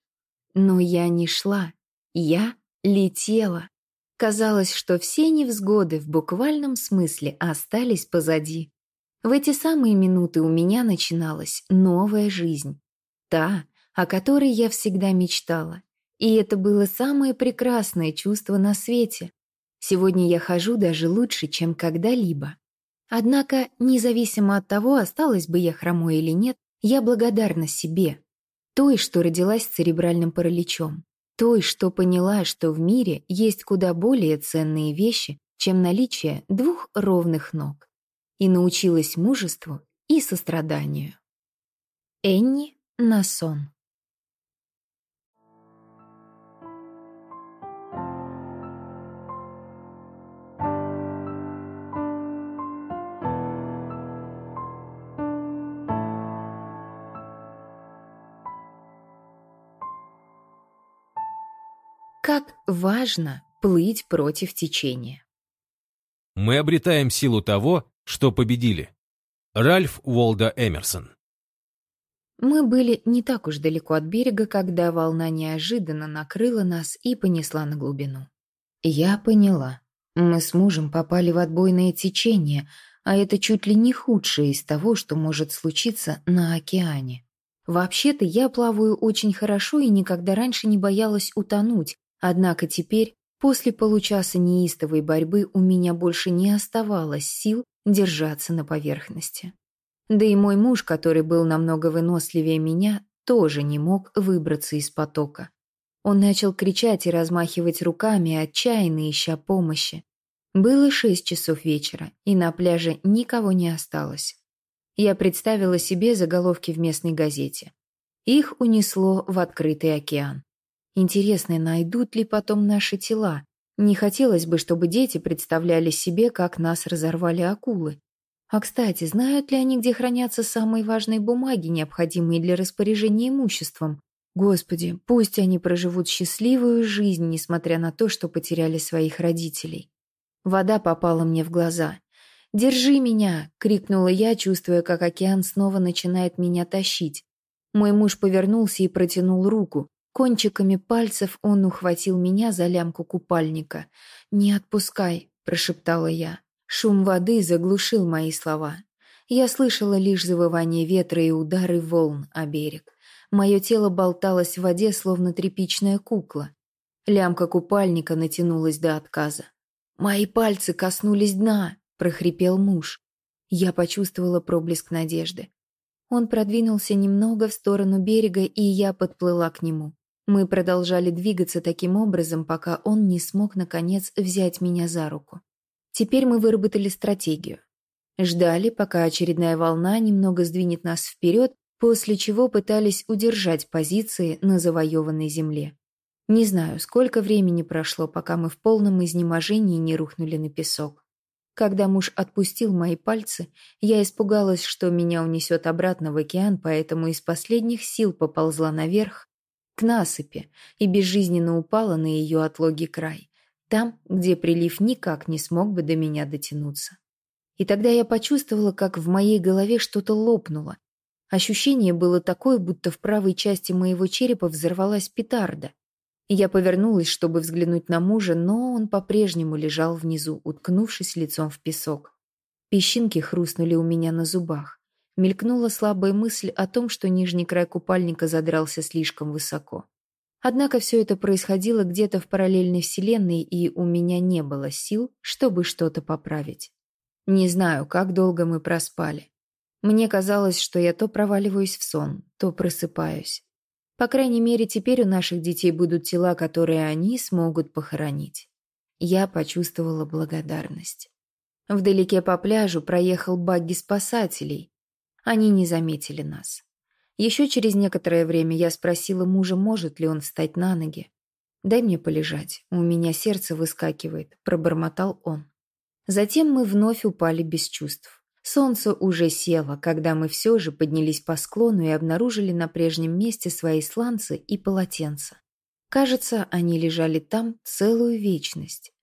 Но я не шла. Я летела. Казалось, что все невзгоды в буквальном смысле остались позади. В эти самые минуты у меня начиналась новая жизнь. Та, о которой я всегда мечтала. И это было самое прекрасное чувство на свете. Сегодня я хожу даже лучше, чем когда-либо. Однако, независимо от того, осталась бы я хромой или нет, я благодарна себе. Той, что родилась с церебральным параличом. Той, что поняла, что в мире есть куда более ценные вещи, чем наличие двух ровных ног. И научилась мужеству и состраданию. Энни на важно плыть против течения. Мы обретаем силу того, что победили. Ральф Уолда Эмерсон Мы были не так уж далеко от берега, когда волна неожиданно накрыла нас и понесла на глубину. Я поняла. Мы с мужем попали в отбойное течение, а это чуть ли не худшее из того, что может случиться на океане. Вообще-то я плаваю очень хорошо и никогда раньше не боялась утонуть, Однако теперь, после получаса неистовой борьбы, у меня больше не оставалось сил держаться на поверхности. Да и мой муж, который был намного выносливее меня, тоже не мог выбраться из потока. Он начал кричать и размахивать руками, отчаянно ища помощи. Было шесть часов вечера, и на пляже никого не осталось. Я представила себе заголовки в местной газете. Их унесло в открытый океан. Интересно, найдут ли потом наши тела? Не хотелось бы, чтобы дети представляли себе, как нас разорвали акулы. А, кстати, знают ли они, где хранятся самые важные бумаги, необходимые для распоряжения имуществом? Господи, пусть они проживут счастливую жизнь, несмотря на то, что потеряли своих родителей. Вода попала мне в глаза. «Держи меня!» — крикнула я, чувствуя, как океан снова начинает меня тащить. Мой муж повернулся и протянул руку. Кончиками пальцев он ухватил меня за лямку купальника. «Не отпускай», — прошептала я. Шум воды заглушил мои слова. Я слышала лишь завывание ветра и удары волн о берег. Мое тело болталось в воде, словно тряпичная кукла. Лямка купальника натянулась до отказа. «Мои пальцы коснулись дна», — прохрипел муж. Я почувствовала проблеск надежды. Он продвинулся немного в сторону берега, и я подплыла к нему. Мы продолжали двигаться таким образом, пока он не смог, наконец, взять меня за руку. Теперь мы выработали стратегию. Ждали, пока очередная волна немного сдвинет нас вперед, после чего пытались удержать позиции на завоеванной земле. Не знаю, сколько времени прошло, пока мы в полном изнеможении не рухнули на песок. Когда муж отпустил мои пальцы, я испугалась, что меня унесет обратно в океан, поэтому из последних сил поползла наверх, к насыпи и безжизненно упала на ее отлогий край, там, где прилив никак не смог бы до меня дотянуться. И тогда я почувствовала, как в моей голове что-то лопнуло. Ощущение было такое, будто в правой части моего черепа взорвалась петарда. Я повернулась, чтобы взглянуть на мужа, но он по-прежнему лежал внизу, уткнувшись лицом в песок. Песчинки хрустнули у меня на зубах мелькнула слабая мысль о том, что нижний край купальника задрался слишком высоко. Однако все это происходило где-то в параллельной вселенной, и у меня не было сил, чтобы что-то поправить. Не знаю, как долго мы проспали. Мне казалось, что я то проваливаюсь в сон, то просыпаюсь. По крайней мере, теперь у наших детей будут тела, которые они смогут похоронить. Я почувствовала благодарность. Вдалеке по пляжу проехал багги спасателей, они не заметили нас. Еще через некоторое время я спросила мужа, может ли он встать на ноги. «Дай мне полежать, у меня сердце выскакивает», — пробормотал он. Затем мы вновь упали без чувств. Солнце уже село, когда мы все же поднялись по склону и обнаружили на прежнем месте свои сланцы и полотенца. Кажется, они лежали там целую вечность.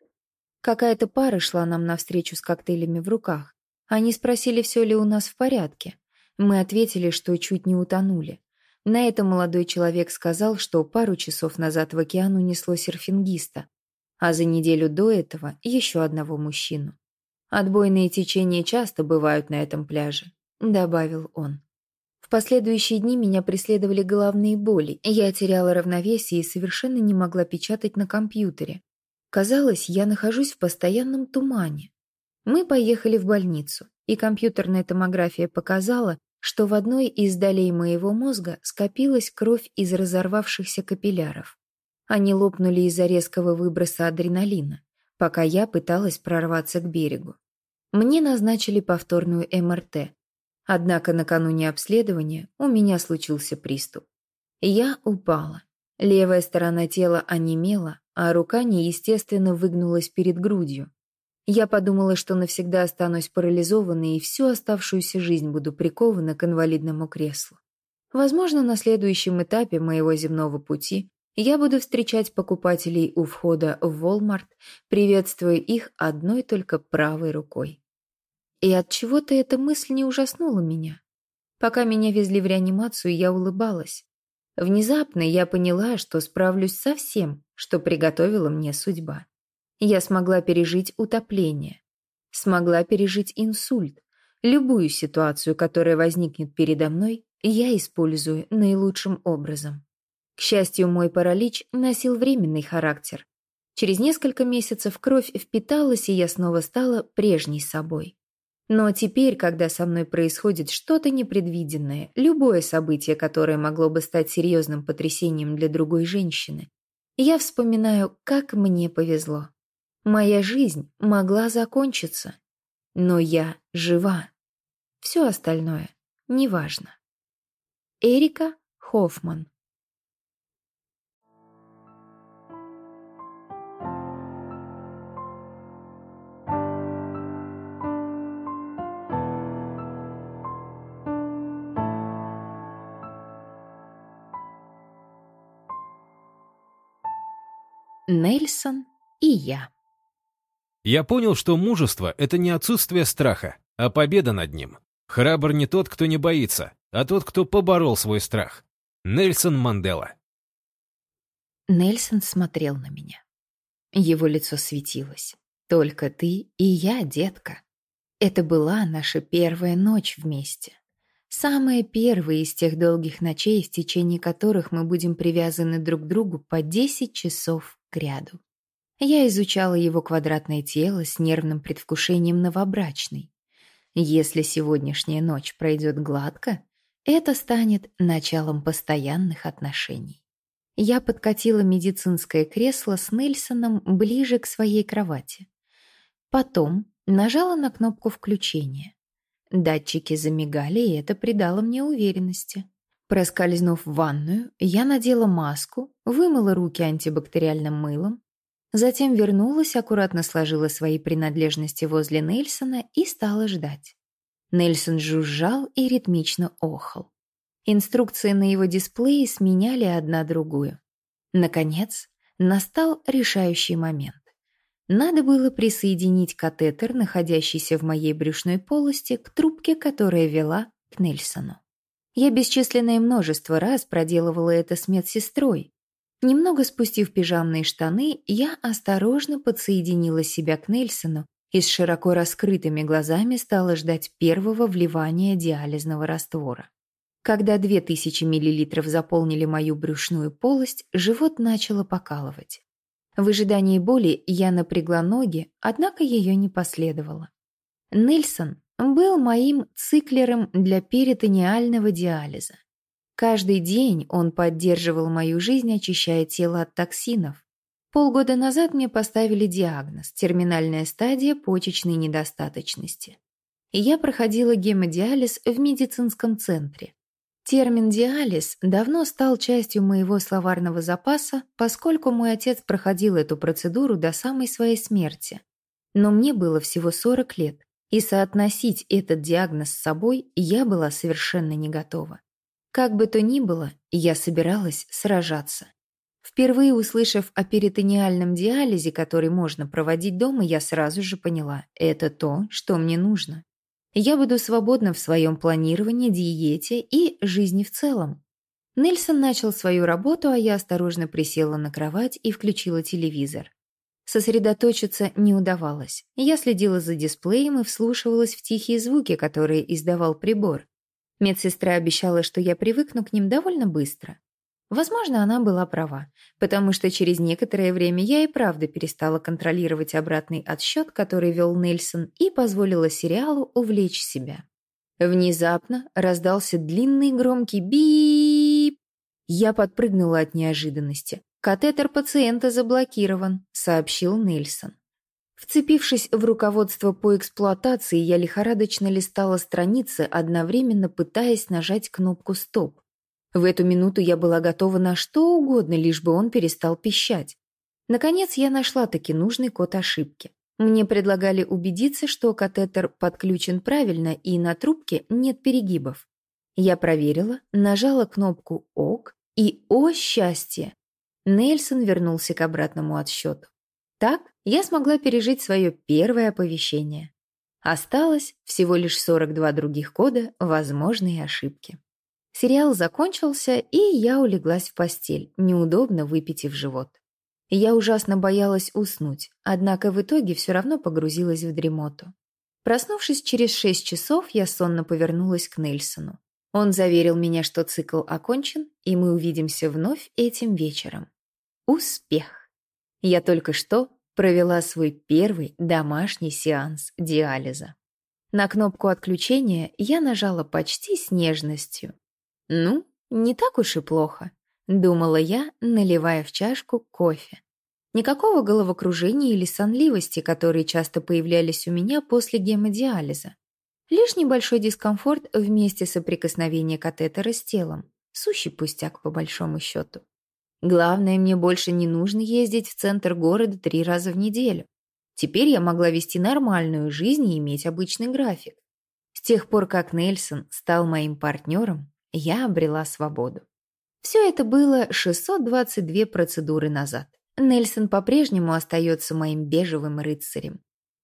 Какая-то пара шла нам навстречу с коктейлями в руках. Они спросили, все ли у нас в порядке. Мы ответили, что чуть не утонули. На это молодой человек сказал, что пару часов назад в океан унесло серфингиста, а за неделю до этого еще одного мужчину. Отбойные течения часто бывают на этом пляже, добавил он. В последующие дни меня преследовали головные боли, я теряла равновесие и совершенно не могла печатать на компьютере. Казалось, я нахожусь в постоянном тумане. Мы поехали в больницу, и компьютерная томография показала, что в одной из долей моего мозга скопилась кровь из разорвавшихся капилляров. Они лопнули из-за резкого выброса адреналина пока я пыталась прорваться к берегу. Мне назначили повторную МРТ. Однако накануне обследования у меня случился приступ. Я упала. Левая сторона тела онемела, а рука неестественно выгнулась перед грудью. Я подумала, что навсегда останусь парализованной и всю оставшуюся жизнь буду прикована к инвалидному креслу. Возможно, на следующем этапе моего земного пути я буду встречать покупателей у входа в Walmart, приветствуя их одной только правой рукой. И от чего-то эта мысль не ужаснула меня. Пока меня везли в реанимацию, я улыбалась. Внезапно я поняла, что справлюсь со всем, что приготовила мне судьба. Я смогла пережить утопление, смогла пережить инсульт. Любую ситуацию, которая возникнет передо мной, я использую наилучшим образом. К счастью, мой паралич носил временный характер. Через несколько месяцев кровь впиталась, и я снова стала прежней собой. Но теперь, когда со мной происходит что-то непредвиденное, любое событие, которое могло бы стать серьезным потрясением для другой женщины, я вспоминаю, как мне повезло. Моя жизнь могла закончиться, но я жива. Все остальное неважно. Эрика Хоффман Нельсон и я. Я понял, что мужество — это не отсутствие страха, а победа над ним. Храбр не тот, кто не боится, а тот, кто поборол свой страх. Нельсон Мандела. Нельсон смотрел на меня. Его лицо светилось. «Только ты и я, детка». Это была наша первая ночь вместе. Самая первая из тех долгих ночей, в течение которых мы будем привязаны друг к другу по 10 часов к ряду. Я изучала его квадратное тело с нервным предвкушением новобрачной. Если сегодняшняя ночь пройдет гладко, это станет началом постоянных отношений. Я подкатила медицинское кресло с Нельсоном ближе к своей кровати. Потом нажала на кнопку включения. Датчики замигали, и это придало мне уверенности. Проскользнув в ванную, я надела маску, вымыла руки антибактериальным мылом, затем вернулась, аккуратно сложила свои принадлежности возле Нельсона и стала ждать. Нельсон жужжал и ритмично охал. Инструкции на его дисплее сменяли одна другую. Наконец, настал решающий момент. Надо было присоединить катетер, находящийся в моей брюшной полости, к трубке, которая вела к Нельсону. Я бесчисленное множество раз проделывала это с медсестрой. Немного спустив пижамные штаны, я осторожно подсоединила себя к Нельсону и с широко раскрытыми глазами стала ждать первого вливания диализного раствора. Когда 2000 мл заполнили мою брюшную полость, живот начало покалывать. В ожидании боли я напрягла ноги, однако ее не последовало. Нельсон был моим циклером для перитониального диализа. Каждый день он поддерживал мою жизнь, очищая тело от токсинов. Полгода назад мне поставили диагноз – терминальная стадия почечной недостаточности. Я проходила гемодиализ в медицинском центре. Термин «диализ» давно стал частью моего словарного запаса, поскольку мой отец проходил эту процедуру до самой своей смерти. Но мне было всего 40 лет, И соотносить этот диагноз с собой я была совершенно не готова. Как бы то ни было, я собиралась сражаться. Впервые услышав о перитониальном диализе, который можно проводить дома, я сразу же поняла – это то, что мне нужно. Я буду свободна в своем планировании, диете и жизни в целом. Нельсон начал свою работу, а я осторожно присела на кровать и включила телевизор. Сосредоточиться не удавалось. Я следила за дисплеем и вслушивалась в тихие звуки, которые издавал прибор. Медсестра обещала, что я привыкну к ним довольно быстро. Возможно, она была права, потому что через некоторое время я и правда перестала контролировать обратный отсчет, который вел Нельсон, и позволила сериалу увлечь себя. Внезапно раздался длинный громкий бип. Я подпрыгнула от неожиданности. «Катетер пациента заблокирован», — сообщил Нельсон. Вцепившись в руководство по эксплуатации, я лихорадочно листала страницы, одновременно пытаясь нажать кнопку «Стоп». В эту минуту я была готова на что угодно, лишь бы он перестал пищать. Наконец я нашла таки нужный код ошибки. Мне предлагали убедиться, что катетер подключен правильно и на трубке нет перегибов. Я проверила, нажала кнопку «Ок» и, о счастье, Нельсон вернулся к обратному отсчету. Так я смогла пережить свое первое оповещение. Осталось всего лишь 42 других кода возможные ошибки. Сериал закончился, и я улеглась в постель, неудобно выпитив живот. Я ужасно боялась уснуть, однако в итоге все равно погрузилась в дремоту. Проснувшись через шесть часов, я сонно повернулась к Нельсону. Он заверил меня, что цикл окончен, и мы увидимся вновь этим вечером. Успех! Я только что провела свой первый домашний сеанс диализа. На кнопку отключения я нажала почти с нежностью, «Ну, не так уж и плохо», — думала я, наливая в чашку кофе. Никакого головокружения или сонливости, которые часто появлялись у меня после гемодиализа. Лишь небольшой дискомфорт вместе соприкосновения катетера с телом. Сущий пустяк, по большому счету. Главное, мне больше не нужно ездить в центр города три раза в неделю. Теперь я могла вести нормальную жизнь и иметь обычный график. С тех пор, как Нельсон стал моим партнером, я обрела свободу. Все это было 622 процедуры назад. Нельсон по-прежнему остается моим бежевым рыцарем.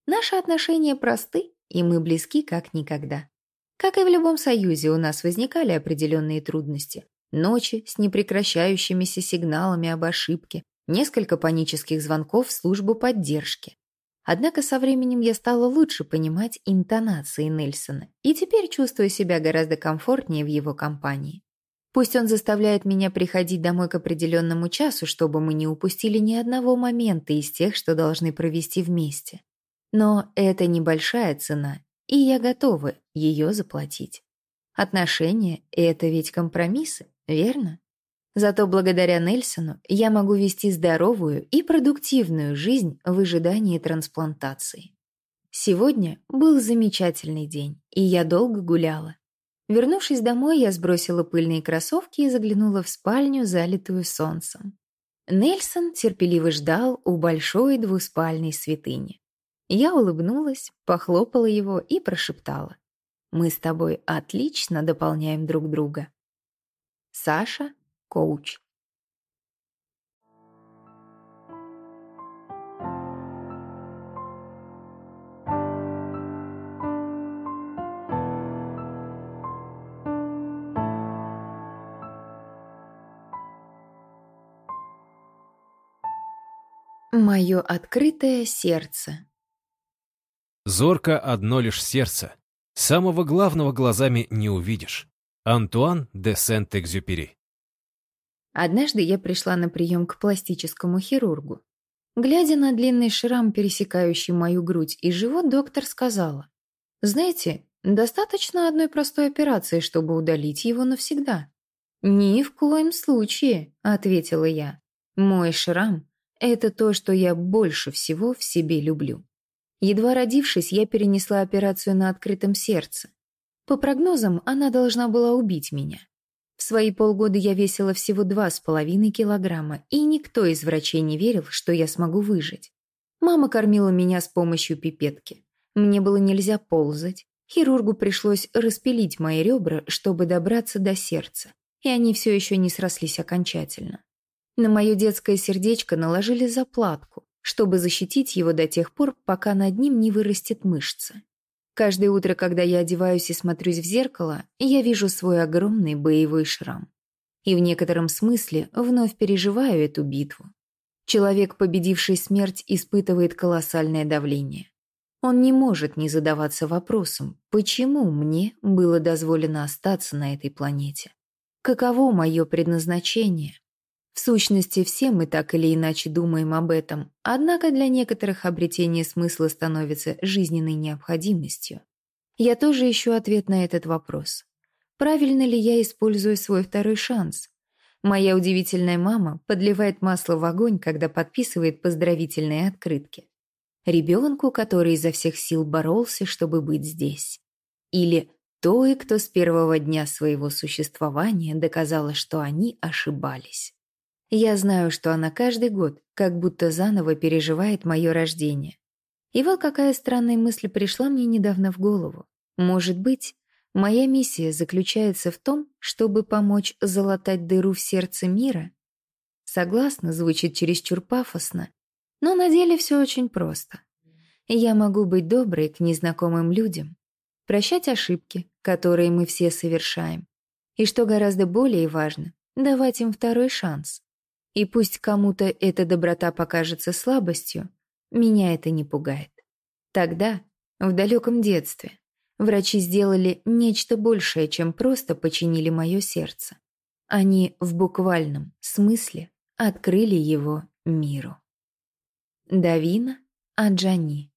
Наши отношения просты, и мы близки как никогда. Как и в любом союзе, у нас возникали определенные трудности. Ночи с непрекращающимися сигналами об ошибке, несколько панических звонков в службу поддержки. Однако со временем я стала лучше понимать интонации Нельсона и теперь чувствую себя гораздо комфортнее в его компании. Пусть он заставляет меня приходить домой к определенному часу, чтобы мы не упустили ни одного момента из тех, что должны провести вместе. Но это небольшая цена, и я готова ее заплатить. Отношения — это ведь компромиссы, верно? Зато благодаря Нельсону я могу вести здоровую и продуктивную жизнь в ожидании трансплантации. Сегодня был замечательный день, и я долго гуляла. Вернувшись домой, я сбросила пыльные кроссовки и заглянула в спальню, залитую солнцем. Нельсон терпеливо ждал у большой двуспальной святыни. Я улыбнулась, похлопала его и прошептала. «Мы с тобой отлично дополняем друг друга». Саша коуч. Мое открытое сердце. Зорко одно лишь сердце. Самого главного глазами не увидишь. Антуан де Сент-Экзюпери. Однажды я пришла на прием к пластическому хирургу. Глядя на длинный шрам, пересекающий мою грудь и живот, доктор сказала, «Знаете, достаточно одной простой операции, чтобы удалить его навсегда». «Ни в коем случае», — ответила я. «Мой шрам — это то, что я больше всего в себе люблю». Едва родившись, я перенесла операцию на открытом сердце. По прогнозам, она должна была убить меня. В свои полгода я весила всего два с половиной килограмма, и никто из врачей не верил, что я смогу выжить. Мама кормила меня с помощью пипетки. Мне было нельзя ползать. Хирургу пришлось распилить мои ребра, чтобы добраться до сердца, и они все еще не срослись окончательно. На мое детское сердечко наложили заплатку, чтобы защитить его до тех пор, пока над ним не вырастет мышца. Каждое утро, когда я одеваюсь и смотрюсь в зеркало, я вижу свой огромный боевой шрам. И в некотором смысле вновь переживаю эту битву. Человек, победивший смерть, испытывает колоссальное давление. Он не может не задаваться вопросом, почему мне было дозволено остаться на этой планете? Каково мое предназначение? В сущности, все мы так или иначе думаем об этом, однако для некоторых обретение смысла становится жизненной необходимостью. Я тоже ищу ответ на этот вопрос. Правильно ли я использую свой второй шанс? Моя удивительная мама подливает масло в огонь, когда подписывает поздравительные открытки. Ребенку, который изо всех сил боролся, чтобы быть здесь. Или той, кто с первого дня своего существования доказала, что они ошибались. Я знаю, что она каждый год как будто заново переживает мое рождение. И вот какая странная мысль пришла мне недавно в голову. Может быть, моя миссия заключается в том, чтобы помочь залатать дыру в сердце мира? Согласна, звучит чересчур пафосно, но на деле все очень просто. Я могу быть доброй к незнакомым людям, прощать ошибки, которые мы все совершаем, и, что гораздо более важно, давать им второй шанс. И пусть кому-то эта доброта покажется слабостью, меня это не пугает. Тогда, в далеком детстве, врачи сделали нечто большее, чем просто починили мое сердце. Они в буквальном смысле открыли его миру. Давина Аджани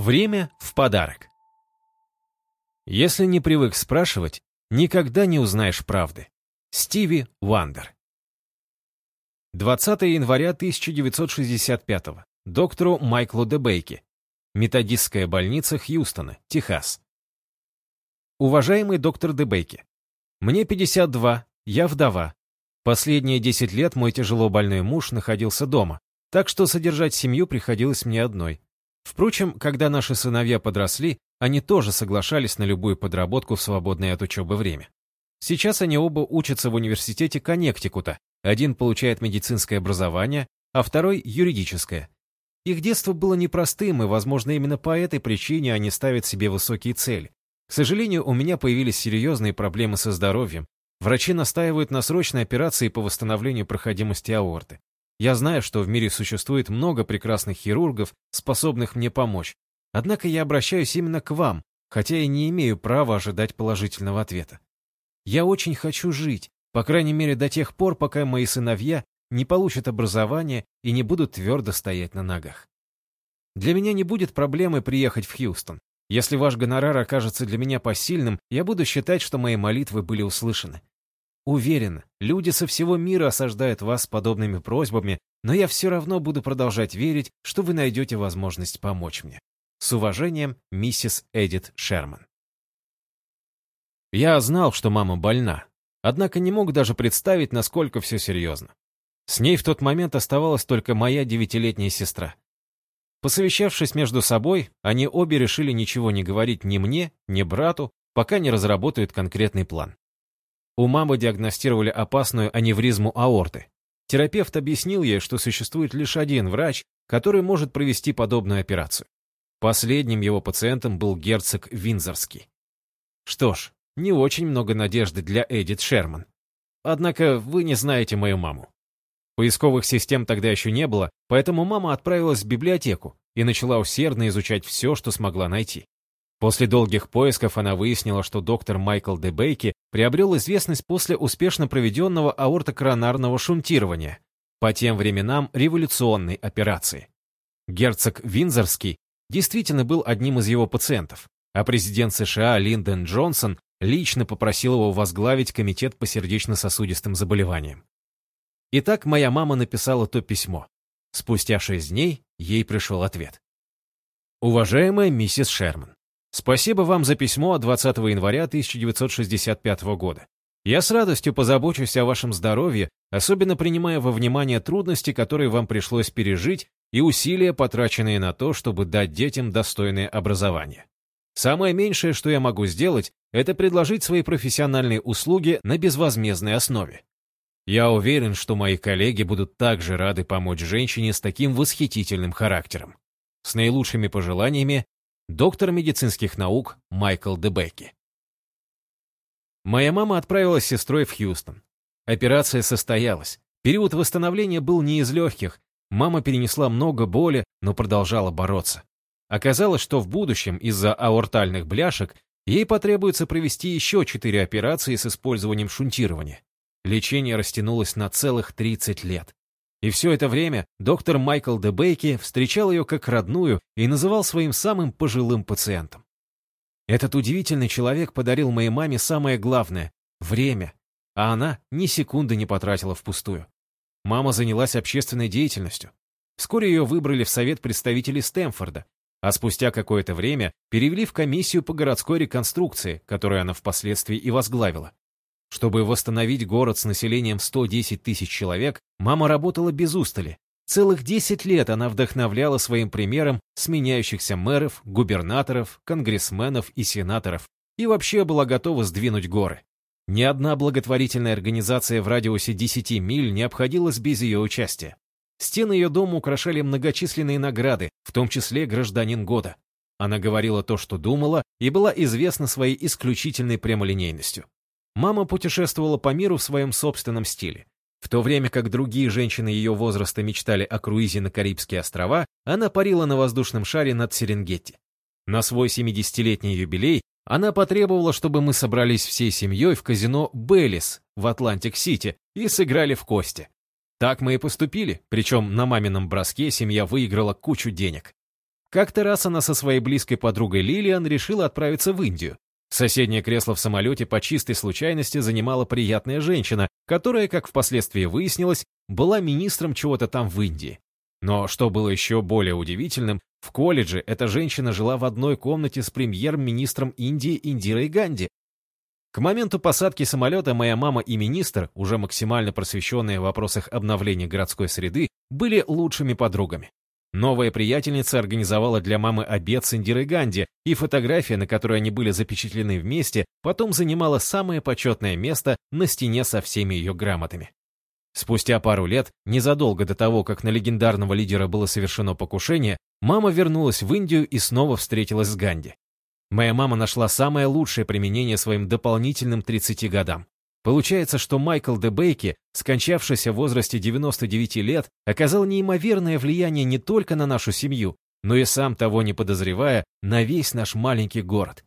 Время в подарок. Если не привык спрашивать, никогда не узнаешь правды. Стиви Вандер. 20 января 1965 Доктору Майклу Дебейке. Методистская больница Хьюстона, Техас. Уважаемый доктор Дебейке, мне 52, я вдова. Последние 10 лет мой тяжело больной муж находился дома, так что содержать семью приходилось мне одной. Впрочем, когда наши сыновья подросли, они тоже соглашались на любую подработку в свободное от учебы время. Сейчас они оба учатся в университете Коннектикута. Один получает медицинское образование, а второй — юридическое. Их детство было непростым, и, возможно, именно по этой причине они ставят себе высокие цели. К сожалению, у меня появились серьезные проблемы со здоровьем. Врачи настаивают на срочной операции по восстановлению проходимости аорты. Я знаю, что в мире существует много прекрасных хирургов, способных мне помочь. Однако я обращаюсь именно к вам, хотя и не имею права ожидать положительного ответа. Я очень хочу жить, по крайней мере до тех пор, пока мои сыновья не получат образование и не будут твердо стоять на ногах. Для меня не будет проблемы приехать в Хьюстон. Если ваш гонорар окажется для меня посильным, я буду считать, что мои молитвы были услышаны. Уверен, люди со всего мира осаждают вас подобными просьбами, но я все равно буду продолжать верить, что вы найдете возможность помочь мне. С уважением, миссис Эдит Шерман. Я знал, что мама больна, однако не мог даже представить, насколько все серьезно. С ней в тот момент оставалась только моя девятилетняя сестра. Посовещавшись между собой, они обе решили ничего не говорить ни мне, ни брату, пока не разработают конкретный план. У мамы диагностировали опасную аневризму аорты. Терапевт объяснил ей, что существует лишь один врач, который может провести подобную операцию. Последним его пациентом был герцог Винзорский. Что ж, не очень много надежды для Эдит Шерман. Однако вы не знаете мою маму. Поисковых систем тогда еще не было, поэтому мама отправилась в библиотеку и начала усердно изучать все, что смогла найти. После долгих поисков она выяснила, что доктор Майкл Де Бейки приобрел известность после успешно проведенного аортокоронарного шунтирования, по тем временам революционной операции. Герцог Винзорский действительно был одним из его пациентов, а президент США Линдон Джонсон лично попросил его возглавить комитет по сердечно-сосудистым заболеваниям. Итак, моя мама написала то письмо. Спустя шесть дней ей пришел ответ. Уважаемая миссис Шерман, спасибо вам за письмо от 20 января 1965 года. Я с радостью позабочусь о вашем здоровье, особенно принимая во внимание трудности, которые вам пришлось пережить, и усилия, потраченные на то, чтобы дать детям достойное образование. Самое меньшее, что я могу сделать, это предложить свои профессиональные услуги на безвозмездной основе. Я уверен, что мои коллеги будут также рады помочь женщине с таким восхитительным характером. С наилучшими пожеланиями, доктор медицинских наук Майкл Дебекки. Моя мама отправилась с сестрой в Хьюстон. Операция состоялась. Период восстановления был не из легких. Мама перенесла много боли, но продолжала бороться. Оказалось, что в будущем из-за аортальных бляшек ей потребуется провести еще четыре операции с использованием шунтирования. Лечение растянулось на целых 30 лет. И все это время доктор Майкл Дебейки встречал ее как родную и называл своим самым пожилым пациентом. Этот удивительный человек подарил моей маме самое главное — время, а она ни секунды не потратила впустую. Мама занялась общественной деятельностью. Вскоре ее выбрали в совет представителей Стэнфорда, а спустя какое-то время перевели в комиссию по городской реконструкции, которую она впоследствии и возглавила. Чтобы восстановить город с населением 110 тысяч человек, мама работала без устали. Целых 10 лет она вдохновляла своим примером сменяющихся мэров, губернаторов, конгрессменов и сенаторов и вообще была готова сдвинуть горы. Ни одна благотворительная организация в радиусе 10 миль не обходилась без ее участия. Стены ее дома украшали многочисленные награды, в том числе «Гражданин года». Она говорила то, что думала, и была известна своей исключительной прямолинейностью. Мама путешествовала по миру в своем собственном стиле. В то время как другие женщины ее возраста мечтали о круизе на Карибские острова, она парила на воздушном шаре над Серенгетти. На свой 70-летний юбилей она потребовала, чтобы мы собрались всей семьей в казино «Bally's» в Атлантик-Сити и сыграли в кости. Так мы и поступили, причем на мамином броске семья выиграла кучу денег. Как-то раз она со своей близкой подругой Лилиан решила отправиться в Индию, Соседнее кресло в самолете по чистой случайности занимала приятная женщина, которая, как впоследствии выяснилось, была министром чего-то там в Индии. Но что было еще более удивительным, в колледже эта женщина жила в одной комнате с премьер-министром Индии Индирой Ганди. К моменту посадки самолета моя мама и министр, уже максимально просвещенные в вопросах обновления городской среды, были лучшими подругами. Новая приятельница организовала для мамы обед с Индирой Ганди, и фотография, на которой они были запечатлены вместе, потом занимала самое почетное место на стене со всеми ее грамотами. Спустя пару лет, незадолго до того, как на легендарного лидера было совершено покушение, мама вернулась в Индию и снова встретилась с Ганди. Моя мама нашла самое лучшее применение своим дополнительным 30 годам. Получается, что Майкл Дебейки, скончавшийся в возрасте 99 лет, оказал неимоверное влияние не только на нашу семью, но и сам того не подозревая, на весь наш маленький город.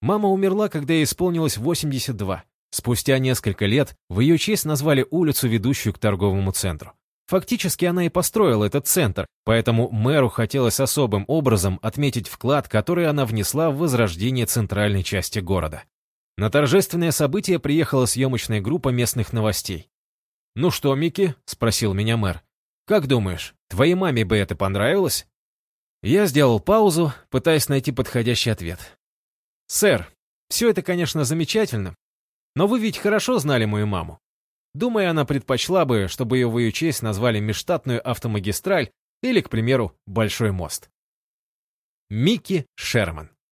Мама умерла, когда ей исполнилось 82. Спустя несколько лет в ее честь назвали улицу, ведущую к торговому центру. Фактически она и построила этот центр, поэтому мэру хотелось особым образом отметить вклад, который она внесла в возрождение центральной части города. На торжественное событие приехала съемочная группа местных новостей. «Ну что, Микки?» — спросил меня мэр. «Как думаешь, твоей маме бы это понравилось?» Я сделал паузу, пытаясь найти подходящий ответ. «Сэр, все это, конечно, замечательно, но вы ведь хорошо знали мою маму. Думаю, она предпочла бы, чтобы ее в ее честь назвали межштатную автомагистраль или, к примеру, Большой мост». Микки Шерман